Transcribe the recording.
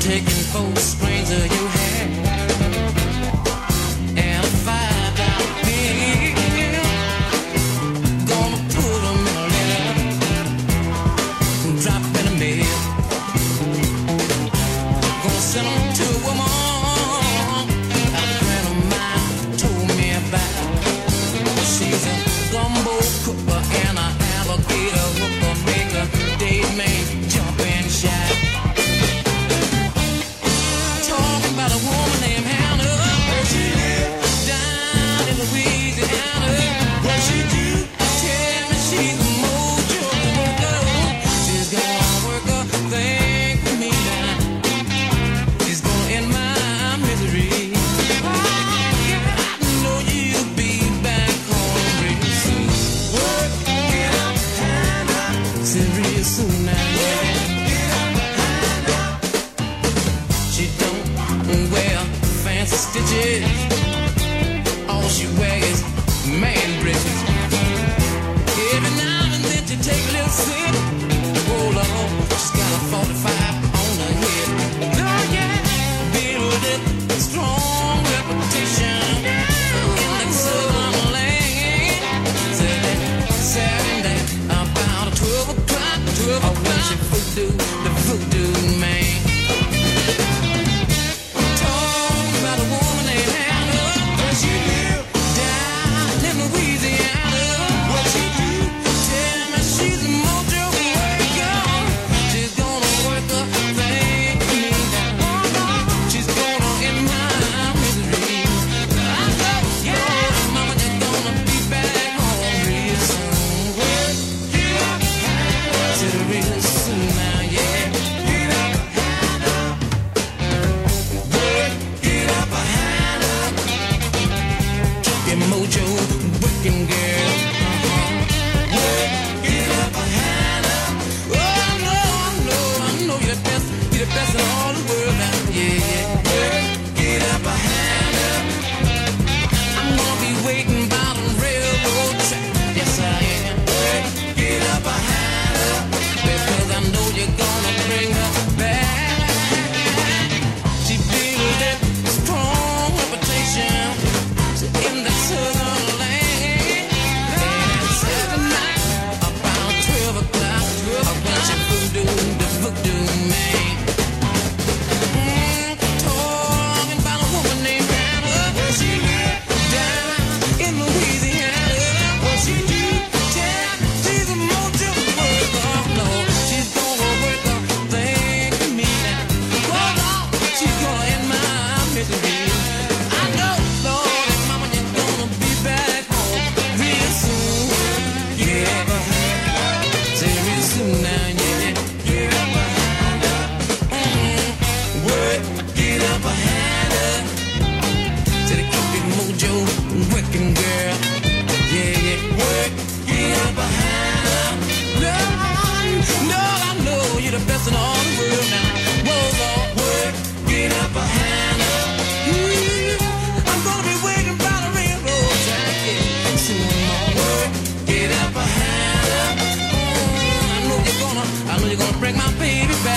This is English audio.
taking four a of You. Stitches. All she wears Get up, the mojo working girl. Yeah, yeah. No, no, I know you're the best in all the world now. Whoa, I'm gonna be waiting by the railroad. Yeah, oh, I know you're gonna, I know you're gonna break my baby.